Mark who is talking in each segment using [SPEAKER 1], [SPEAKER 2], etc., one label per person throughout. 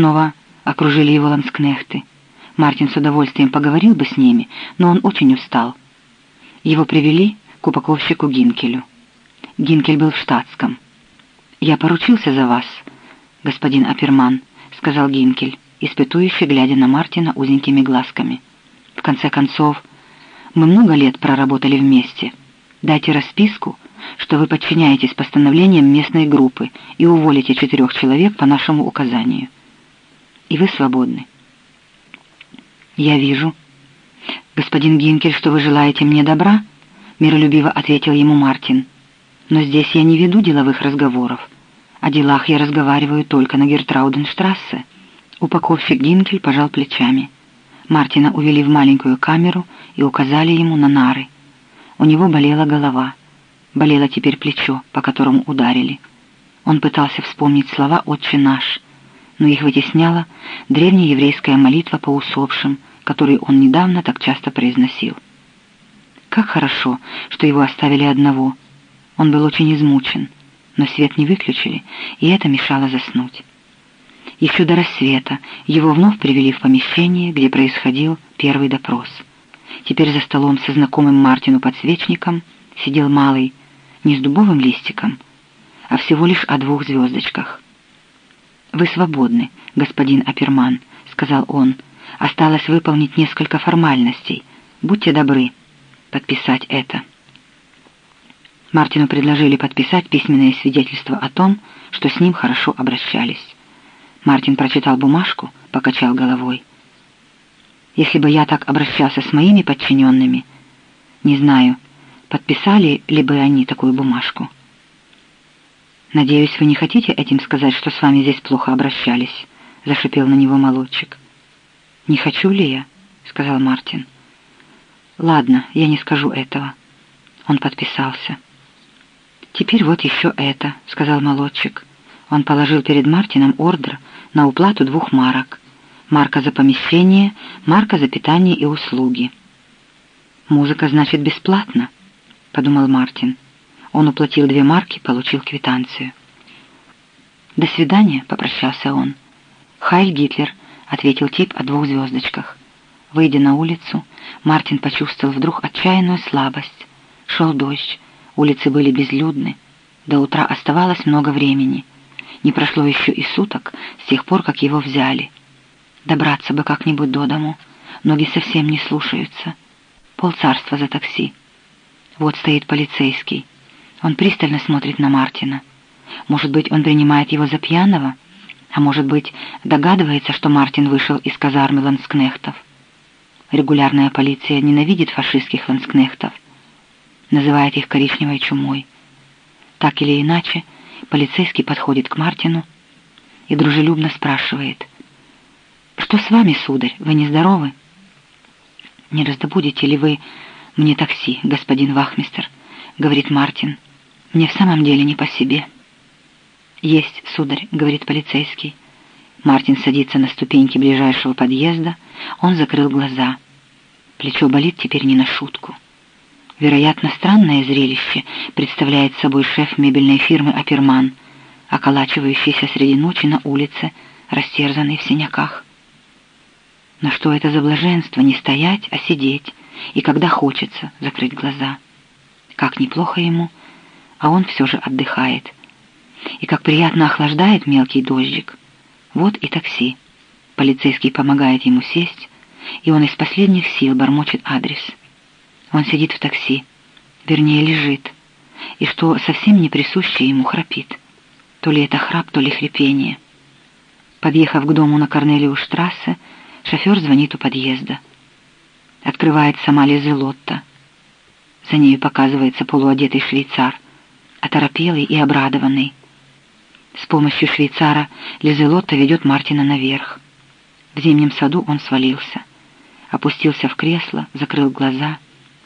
[SPEAKER 1] снова окружили его ланскнехты. Мартин с удовольствием поговорил бы с ними, но он очень устал. Его привели к упаковщику Гинкелю. Гинкель был в штатском. «Я поручился за вас, господин Аперман», — сказал Гинкель, испытующе глядя на Мартина узенькими глазками. «В конце концов, мы много лет проработали вместе. Дайте расписку, что вы подчиняетесь постановлениям местной группы и уволите четырех человек по нашему указанию. И вы свободны». «Я вижу. Господин Гинкель, что вы желаете мне добра?» — миролюбиво ответил ему Мартин. «Но здесь я не веду деловых разговоров. О делах я разговариваю только на Гертрауденштрассе». Упаковщик Гинкель пожал плечами. Мартина увели в маленькую камеру и указали ему на нары. У него болела голова. Болело теперь плечо, по которому ударили. Он пытался вспомнить слова «Отче наш», но их вытесняла древнееврейская молитва по усопшим, которую он недавно так часто произносил. Как хорошо, что его оставили одного. Он был очень измучен, но свет не выключили, и это мешало заснуть. Еще до рассвета его вновь привели в помещение, где происходил первый допрос. Теперь за столом со знакомым Мартину подсвечником сидел малый, не с дубовым листиком, а всего лишь о двух звездочках. «Вы свободны, господин Аперман», — сказал он, — Осталось выполнить несколько формальностей. Будьте добры подписать это. Мартину предложили подписать письменное свидетельство о том, что с ним хорошо обращались. Мартин прочитал бумажку, покачал головой. Если бы я так обращался с моими подчиненными, не знаю, подписали ли бы они такую бумажку. «Надеюсь, вы не хотите этим сказать, что с вами здесь плохо обращались?» — зашипел на него молодчик. «Не хочу ли я?» — сказал Мартин. «Ладно, я не скажу этого». Он подписался. «Теперь вот еще это», — сказал молодчик. Он положил перед Мартином ордер на уплату двух марок. Марка за помещение, марка за питание и услуги. «Музыка, значит, бесплатно», — подумал Мартин. Он уплатил две марки, получил квитанцию. «До свидания», — попрощался он. «Хайль Гитлер», ответил тип о двух звездочках. Выйдя на улицу, Мартин почувствовал вдруг отчаянную слабость. Шел дождь, улицы были безлюдны. До утра оставалось много времени. Не прошло еще и суток с тех пор, как его взяли. Добраться бы как-нибудь до дому. Ноги совсем не слушаются. Полцарства за такси. Вот стоит полицейский. Он пристально смотрит на Мартина. Может быть, он принимает его за пьяного? А может быть, догадывается, что Мартин вышел из казармы ланскнехтов. Регулярная полиция ненавидит фашистских ланскнехтов, называет их коричневой чумой. Так или иначе, полицейский подходит к Мартину и дружелюбно спрашивает, «Что с вами, сударь, вы нездоровы?» «Не раздобудете ли вы мне такси, господин Вахмистер?» — говорит Мартин. «Мне в самом деле не по себе». «Есть, сударь», — говорит полицейский. Мартин садится на ступеньки ближайшего подъезда. Он закрыл глаза. Плечо болит теперь не на шутку. Вероятно, странное зрелище представляет собой шеф мебельной фирмы «Аперман», околачивающийся среди ночи на улице, растерзанный в синяках. Но что это за блаженство не стоять, а сидеть, и когда хочется закрыть глаза? Как неплохо ему, а он все же отдыхает — и как приятно охлаждает мелкий дождик. Вот и такси. Полицейский помогает ему сесть, и он из последних сил бормочет адрес. Он сидит в такси, вернее лежит, и что совсем не присуще ему храпит. То ли это храп, то ли хрипение. Подъехав к дому на Корнелиус-штрассе, шофер звонит у подъезда. Открывает сама Лизелотта. За нею показывается полуодетый швейцар, оторопелый и обрадованный. С помощью швейцара Лизелотта ведет Мартина наверх. В зимнем саду он свалился. Опустился в кресло, закрыл глаза,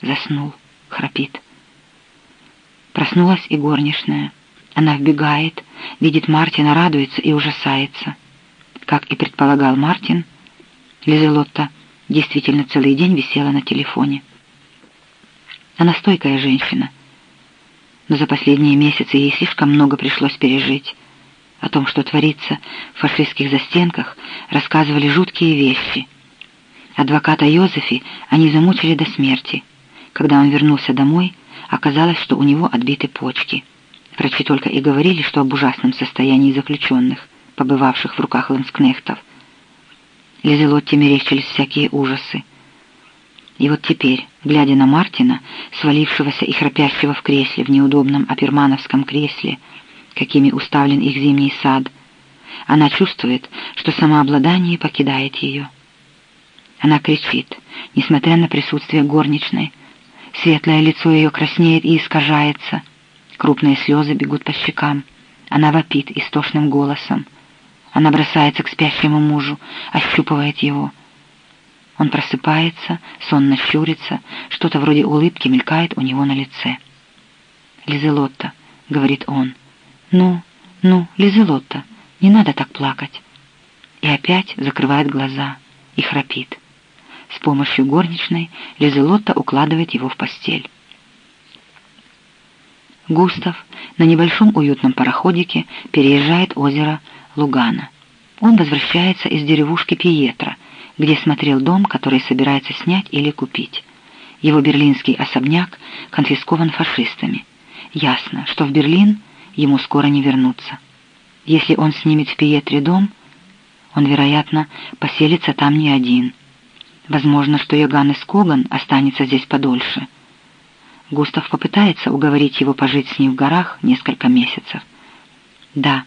[SPEAKER 1] заснул, храпит. Проснулась и горничная. Она вбегает, видит Мартина, радуется и ужасается. Как и предполагал Мартин, Лизелотта действительно целый день висела на телефоне. Она стойкая женщина, но за последние месяцы ей слишком много пришлось пережить О том, что творится в фашистских застенках, рассказывали жуткие вещи. Адвоката Йозефи они замучили до смерти. Когда он вернулся домой, оказалось, что у него отбиты почки. Врачи только и говорили, что об ужасном состоянии заключенных, побывавших в руках ланскнехтов. Лизелотте мерещились всякие ужасы. И вот теперь, глядя на Мартина, свалившегося и храпящего в кресле, в неудобном апермановском кресле, какими уставлен их зимний сад, она чувствует, что самообладание покидает ее. Она кричит, несмотря на присутствие горничной. Светлое лицо ее краснеет и искажается. Крупные слезы бегут по щекам. Она вопит истошным голосом. Она бросается к спящему мужу, ощупывает его — он просыпается, сонно щурится, что-то вроде улыбки мелькает у него на лице. «Лизелотта», — говорит он, — «ну, ну, Лизелотта, не надо так плакать». И опять закрывает глаза и храпит. С помощью горничной Лизелотта укладывает его в постель. Густав на небольшом уютном пароходике переезжает озеро Лугана. Он возвращается из деревушки Пьетро, где смотрел дом, который собирается снять или купить. Его берлинский особняк конфискован фашистами. Ясно, что в Берлин ему скоро не вернуться. Если он снимет в Пиетре дом, он, вероятно, поселится там не один. Возможно, что Йоганнес Коган останется здесь подольше. Густав попытается уговорить его пожить с ним в горах несколько месяцев. Да,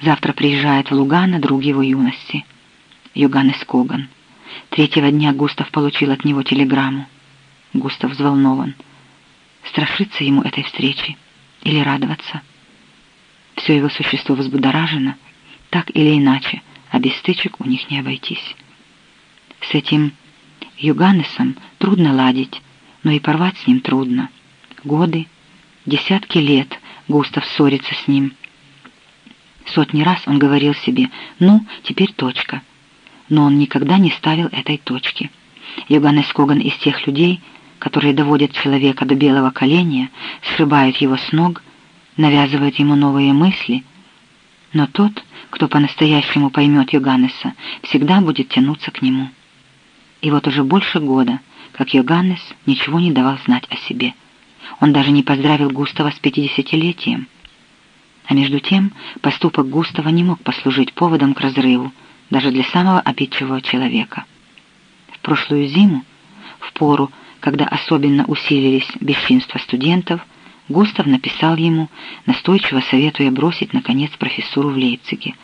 [SPEAKER 1] завтра приезжает в Лугано друг его юности — Йоганнес Коган. Третьего дня Густав получил от него телеграмму. Густав взволнован. Страшиться ему этой встречи или радоваться? Все его существо взбудоражено, так или иначе, а без стычек у них не обойтись. С этим Юганнесом трудно ладить, но и порвать с ним трудно. Годы, десятки лет Густав ссорится с ним. Сотни раз он говорил себе «ну, теперь точка», но он никогда не ставил этой точки. Йоганнес Коган из тех людей, которые доводят человека до белого коленя, сшибают его с ног, навязывают ему новые мысли, но тот, кто по-настоящему поймет Йоганнеса, всегда будет тянуться к нему. И вот уже больше года, как Йоганнес ничего не давал знать о себе. Он даже не поздравил Густава с пятидесятилетием. А между тем поступок Густава не мог послужить поводом к разрыву, даже для самого обидчивого человека. В прошлую зиму, в пору, когда особенно усилились бесчинства студентов, Густав написал ему, настойчиво советуя бросить, наконец, профессуру в Лейпциге.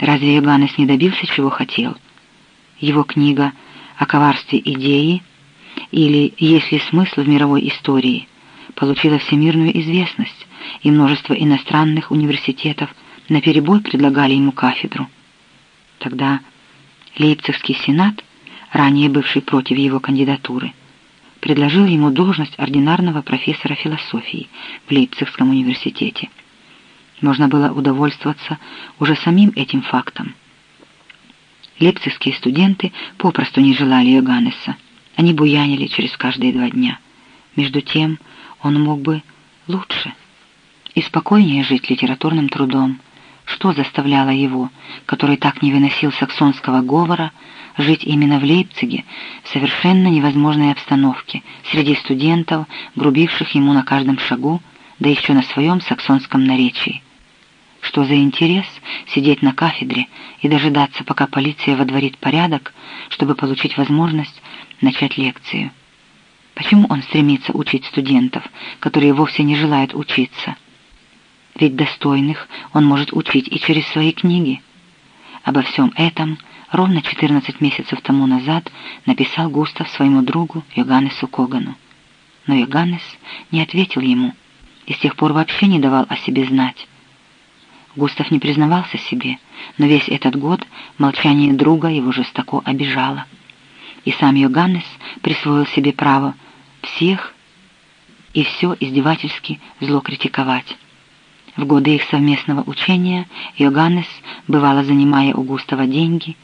[SPEAKER 1] Разве Иоганнес не добился, чего хотел? Его книга о коварстве идеи или «Есть ли смысл в мировой истории» получила всемирную известность, и множество иностранных университетов наперебой предлагали ему кафедру. Тогда Лейпцигский сенат, ранее бывший против его кандидатуры, предложил ему должность ординарного профессора философии в Лейпцигском университете. Можно было удовольствоваться уже самим этим фактом. Лейпцигские студенты попросту не желали Йоганнеса. Они буянили через каждые два дня. Между тем он мог бы лучше и спокойнее жить литературным трудом, что заставляло его, который так не выносил саксонского говора, жить именно в Лейпциге, в совершенно невозможной обстановке, среди студентов, грубивших ему на каждом шагу, да еще на своем саксонском наречии? Что за интерес сидеть на кафедре и дожидаться, пока полиция водворит порядок, чтобы получить возможность начать лекцию? Почему он стремится учить студентов, которые вовсе не желают учиться? Ведь достойных он может учить и через свои книги. Обо всем этом ровно 14 месяцев тому назад написал Густав своему другу Йоганнесу Когану. Но Йоганнес не ответил ему и с тех пор вообще не давал о себе знать. Густав не признавался себе, но весь этот год молчание друга его жестоко обижало. И сам Йоганнес присвоил себе право всех и все издевательски зло критиковать. В годы их совместного учения Йоганнес, бывало занимая у Густава деньги,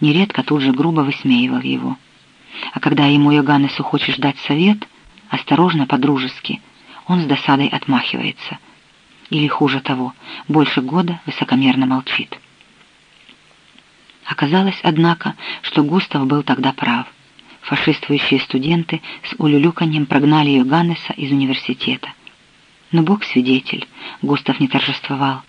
[SPEAKER 1] нередко тут же грубо высмеивал его. А когда ему Йоганнесу хочешь дать совет, осторожно, по-дружески, он с досадой отмахивается. или, хуже того, больше года высокомерно молчит. Оказалось, однако, что Густав был тогда прав. Фашистующие студенты с улюлюканьем прогнали Йоганнеса из университета. Но Бог свидетель, Густав не торжествовал.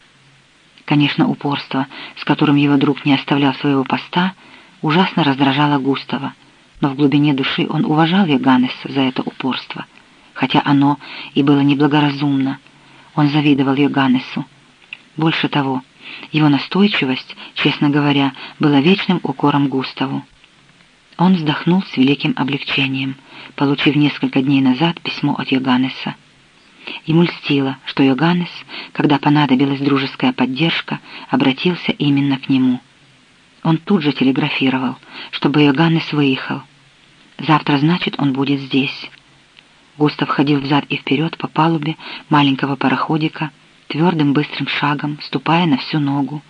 [SPEAKER 1] Конечно, упорство, с которым его друг не оставлял своего поста, ужасно раздражало Густава, но в глубине души он уважал Йоганнеса за это упорство, хотя оно и было неблагоразумно. Он завидовал Йоганнесу. Больше того, его настойчивость, честно говоря, была вечным укором Густаву. Он вздохнул с великим облегчением, получив несколько дней назад письмо от Йоганнеса. Ему льстило, что Йоганнес, когда понадобилась дружеская поддержка, обратился именно к нему. Он тут же телеграфировал, чтобы Йоганнес выехал. Завтра, значит, он будет здесь. Густав ходил взад и вперед по палубе маленького пароходика, твердым быстрым шагом, ступая на всю ногу.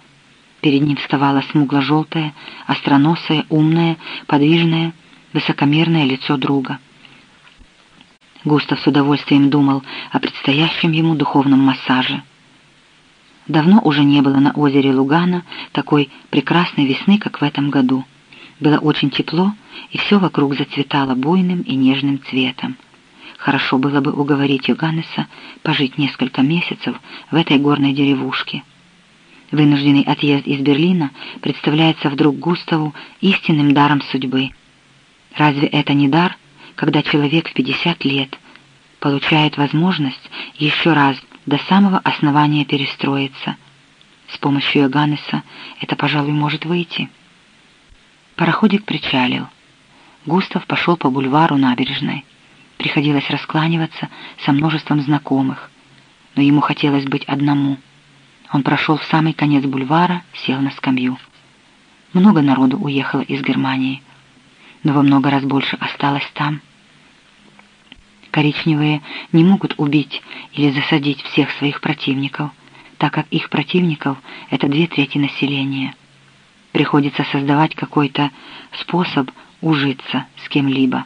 [SPEAKER 1] Перед ним вставало смугло-желтое, остроносое, умное, подвижное, высокомерное лицо друга. Густав с удовольствием думал о предстоящем ему духовном массаже. Давно уже не было на озере Лугана такой прекрасной весны, как в этом году. Было очень тепло, и все вокруг зацветало буйным и нежным цветом. Хорошо было бы уговорить Йоганнеса пожить несколько месяцев в этой горной деревушке. Вынужденный отъезд из Берлина представляется вдруг Густаву истинным даром судьбы. Разве это не дар, когда человек в 50 лет получает возможность еще раз до самого основания перестроиться? С помощью Йоганнеса это, пожалуй, может выйти. Пароходик причалил. Густав пошел по бульвару набережной. Приходилось раскланиваться со множеством знакомых, но ему хотелось быть одному. Он прошел в самый конец бульвара, сел на скамью. Много народу уехало из Германии, но во много раз больше осталось там. Коричневые не могут убить или засадить всех своих противников, так как их противников — это две трети населения. Приходится создавать какой-то способ ужиться с кем-либо.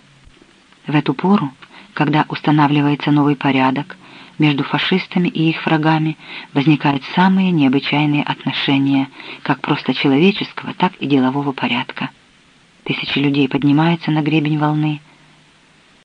[SPEAKER 1] В эту пору, когда устанавливается новый порядок, между фашистами и их врагами возникают самые необычайные отношения, как просто человеческого, так и делового порядка. Тысячи людей поднимаются на гребень волны,